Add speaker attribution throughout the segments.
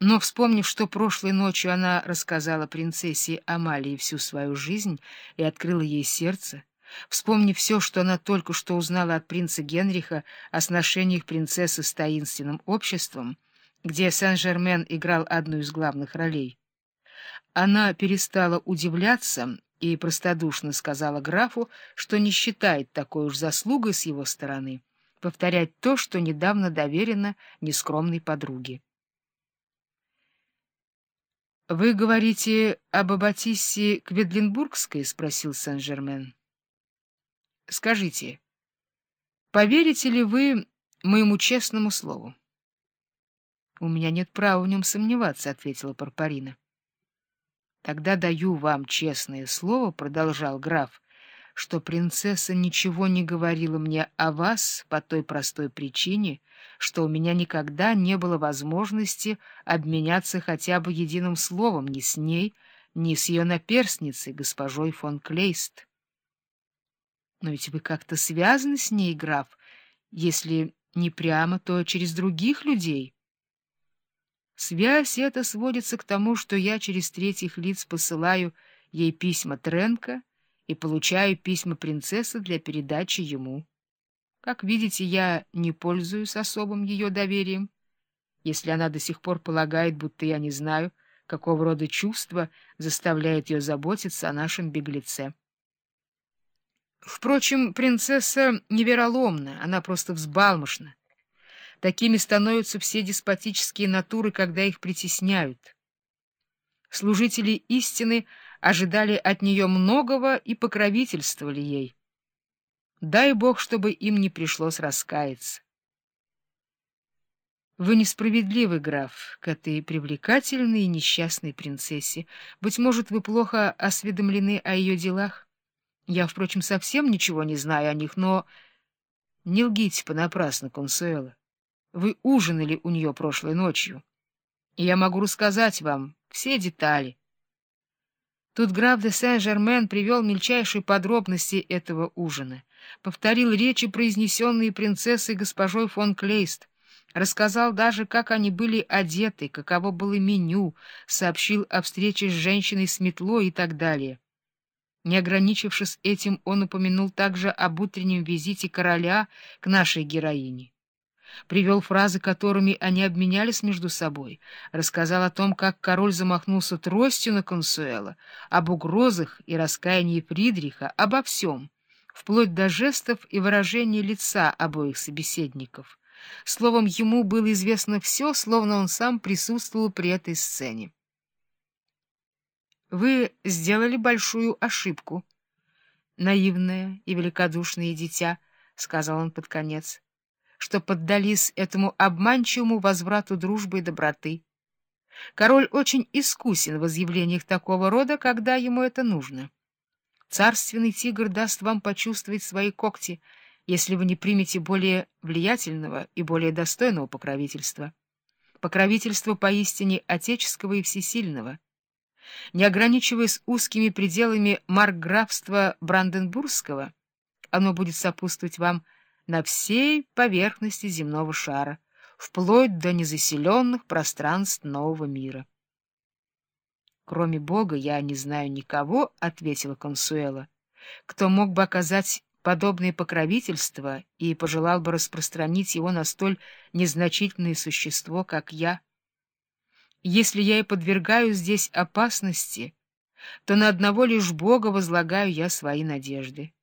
Speaker 1: Но, вспомнив, что прошлой ночью она рассказала принцессе Амалии всю свою жизнь и открыла ей сердце, вспомнив все, что она только что узнала от принца Генриха о сношениях принцессы с таинственным обществом, где Сен-Жермен играл одну из главных ролей, она перестала удивляться и простодушно сказала графу, что не считает такой уж заслугой с его стороны повторять то, что недавно доверено нескромной подруге. — Вы говорите об Аббатиссе Кведлинбургской? — спросил Сен-Жермен. — Скажите, поверите ли вы моему честному слову? — У меня нет права в нем сомневаться, — ответила Парпарина. — Тогда даю вам честное слово, — продолжал граф, — что принцесса ничего не говорила мне о вас по той простой причине, что у меня никогда не было возможности обменяться хотя бы единым словом ни с ней, ни с ее наперсницей, госпожой фон Клейст. Но ведь вы как-то связаны с ней, граф, если не прямо, то через других людей. Связь эта сводится к тому, что я через третьих лиц посылаю ей письма Тренка и получаю письма принцессы для передачи ему. Как видите, я не пользуюсь особым ее доверием, если она до сих пор полагает, будто я не знаю, какого рода чувства заставляет ее заботиться о нашем беглеце. Впрочем, принцесса невероломна, она просто взбалмошна. Такими становятся все деспотические натуры, когда их притесняют. Служители истины ожидали от нее многого и покровительствовали ей. Дай Бог, чтобы им не пришлось раскаяться. Вы несправедливый, граф, к этой привлекательной и несчастной принцессе. Быть может, вы плохо осведомлены о ее делах? Я, впрочем, совсем ничего не знаю о них, но... Не лгите понапрасну, Консуэла. Вы ужинали у нее прошлой ночью, и я могу рассказать вам все детали. Тут граф де Сен-Жермен привел мельчайшие подробности этого ужина, повторил речи, произнесенные принцессой госпожой фон Клейст, рассказал даже, как они были одеты, каково было меню, сообщил о встрече с женщиной с метлой и так далее. Не ограничившись этим, он упомянул также об утреннем визите короля к нашей героине. Привел фразы, которыми они обменялись между собой, рассказал о том, как король замахнулся тростью на Консуэла, об угрозах и раскаянии Фридриха, обо всем, вплоть до жестов и выражения лица обоих собеседников. Словом, ему было известно все, словно он сам присутствовал при этой сцене. Вы сделали большую ошибку. Наивное и великодушное дитя, — сказал он под конец, — что поддались этому обманчивому возврату дружбы и доброты. Король очень искусен в изъявлениях такого рода, когда ему это нужно. Царственный тигр даст вам почувствовать свои когти, если вы не примете более влиятельного и более достойного покровительства. Покровительство поистине отеческого и всесильного — не ограничиваясь узкими пределами маркграфства Бранденбургского, оно будет сопутствовать вам на всей поверхности земного шара, вплоть до незаселенных пространств нового мира. «Кроме Бога я не знаю никого», — ответила Консуэла, «кто мог бы оказать подобное покровительство и пожелал бы распространить его на столь незначительное существо, как я». Если я и подвергаю здесь опасности, то на одного лишь Бога возлагаю я свои надежды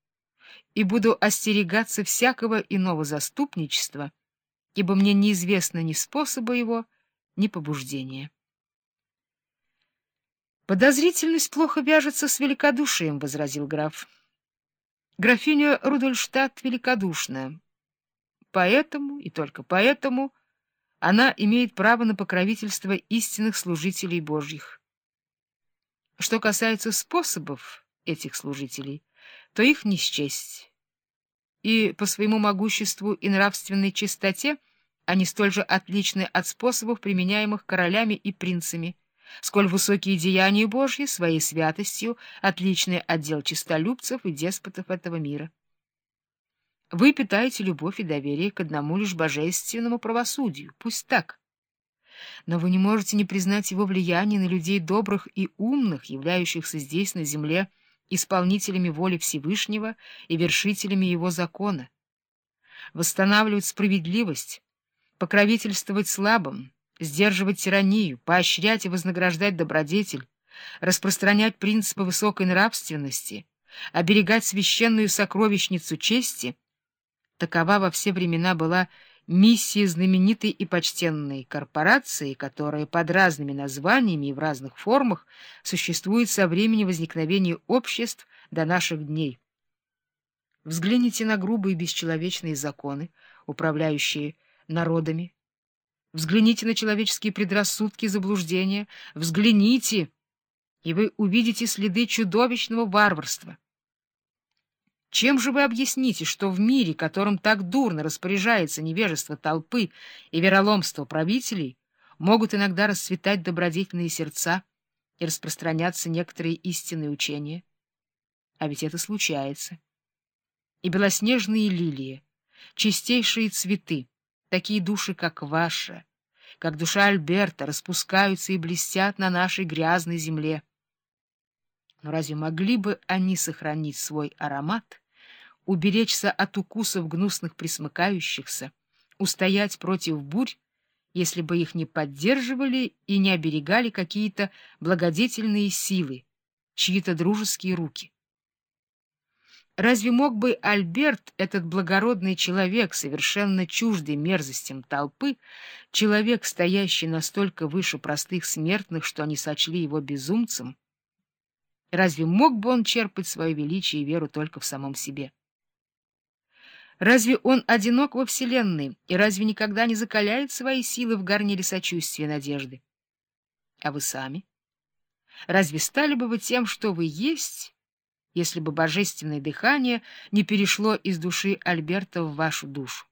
Speaker 1: и буду остерегаться всякого иного заступничества, ибо мне неизвестно ни способа его, ни побуждения. «Подозрительность плохо вяжется с великодушием», — возразил граф. «Графиня Рудольштадт великодушна, поэтому и только поэтому она имеет право на покровительство истинных служителей Божьих. Что касается способов этих служителей, то их не счесть. И по своему могуществу и нравственной чистоте они столь же отличны от способов, применяемых королями и принцами, сколь высокие деяния Божьи своей святостью отличны от дел честолюбцев и деспотов этого мира. Вы питаете любовь и доверие к одному лишь божественному правосудию. Пусть так. но вы не можете не признать его влияние на людей добрых и умных, являющихся здесь, на земле, исполнителями воли Всевышнего и вершителями его закона. Восстанавливать справедливость, покровительствовать слабым, сдерживать тиранию, поощрять и вознаграждать добродетель, распространять принципы высокой нравственности, оберегать священную сокровищницу чести — такова во все времена была миссия знаменитой и почтенной корпорации, которая под разными названиями и в разных формах существует со времени возникновения обществ до наших дней. Взгляните на грубые бесчеловечные законы, управляющие народами, Взгляните на человеческие предрассудки и заблуждения. Взгляните, и вы увидите следы чудовищного варварства. Чем же вы объясните, что в мире, которым так дурно распоряжается невежество толпы и вероломство правителей, могут иногда расцветать добродетельные сердца и распространяться некоторые истинные учения? А ведь это случается. И белоснежные лилии, чистейшие цветы, такие души, как ваша, как душа Альберта, распускаются и блестят на нашей грязной земле. Но разве могли бы они сохранить свой аромат, уберечься от укусов гнусных присмыкающихся, устоять против бурь, если бы их не поддерживали и не оберегали какие-то благодетельные силы, чьи-то дружеские руки? Разве мог бы Альберт, этот благородный человек, совершенно чуждый мерзостям толпы, человек, стоящий настолько выше простых смертных, что они сочли его безумцем, разве мог бы он черпать свое величие и веру только в самом себе? Разве он одинок во Вселенной, и разве никогда не закаляет свои силы в гарнире сочувствия надежды? А вы сами? Разве стали бы вы тем, что вы есть если бы божественное дыхание не перешло из души Альберта в вашу душу.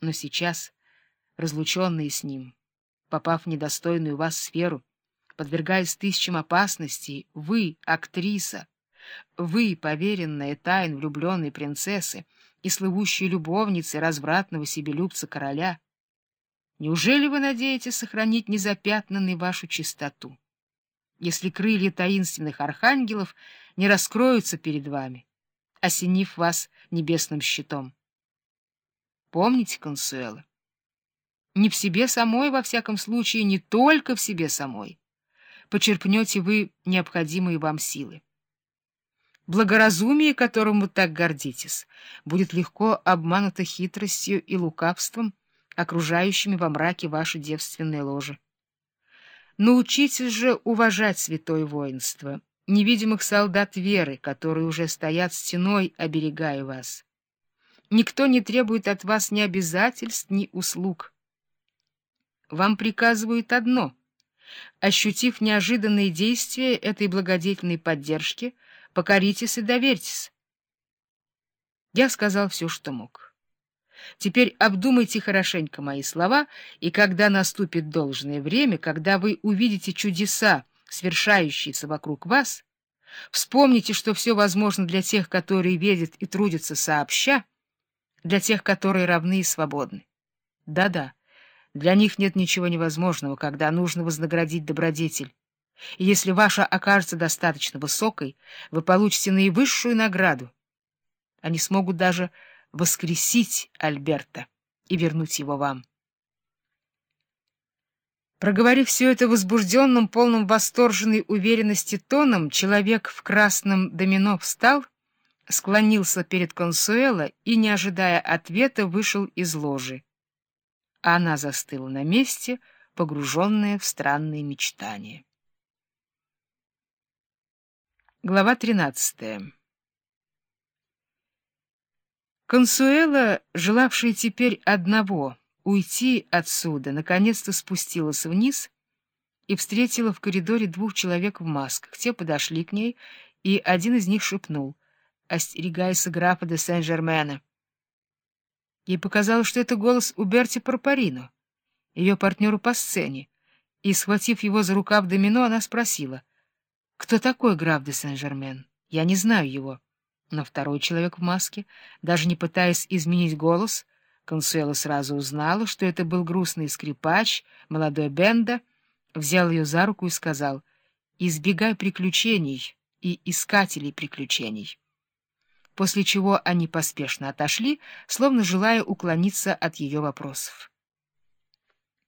Speaker 1: Но сейчас, разлученные с ним, попав в недостойную вас сферу, подвергаясь тысячам опасностей, вы, актриса, вы, поверенная тайн влюбленной принцессы и слывущей любовницы развратного себелюбца короля, неужели вы надеетесь сохранить незапятнанной вашу чистоту? если крылья таинственных архангелов не раскроются перед вами, осенив вас небесным щитом. Помните, Консуэла, не в себе самой, во всяком случае, не только в себе самой, почерпнете вы необходимые вам силы. Благоразумие, которым вы так гордитесь, будет легко обмануто хитростью и лукавством, окружающими во мраке ваше девственное ложе. Научитесь же уважать святое воинство, невидимых солдат веры, которые уже стоят стеной, оберегая вас. Никто не требует от вас ни обязательств, ни услуг. Вам приказывают одно — ощутив неожиданные действия этой благодетельной поддержки, покоритесь и доверьтесь. Я сказал все, что мог. Теперь обдумайте хорошенько мои слова, и когда наступит должное время, когда вы увидите чудеса, свершающиеся вокруг вас, вспомните, что все возможно для тех, которые верят и трудятся сообща, для тех, которые равны и свободны. Да-да, для них нет ничего невозможного, когда нужно вознаградить добродетель. И если ваша окажется достаточно высокой, вы получите наивысшую награду. Они смогут даже воскресить Альберта и вернуть его вам. Проговорив все это возбужденным, полным восторженной уверенности тоном, человек в красном домино встал, склонился перед Консуэло и, не ожидая ответа, вышел из ложи. А она застыла на месте, погруженная в странные мечтания. Глава тринадцатая Консуэла, желавшая теперь одного уйти отсюда, наконец-то спустилась вниз и встретила в коридоре двух человек в масках. Те подошли к ней, и один из них шепнул «Остерегайся графа де Сен-Жермена». Ей показалось, что это голос у Берти Парпарино, ее партнеру по сцене, и, схватив его за рукав домино, она спросила «Кто такой граф де Сен-Жермен? Я не знаю его». Но второй человек в маске, даже не пытаясь изменить голос, Консуэла сразу узнала, что это был грустный скрипач, молодой Бенда, взял ее за руку и сказал «Избегай приключений и искателей приключений». После чего они поспешно отошли, словно желая уклониться от ее вопросов.